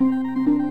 Música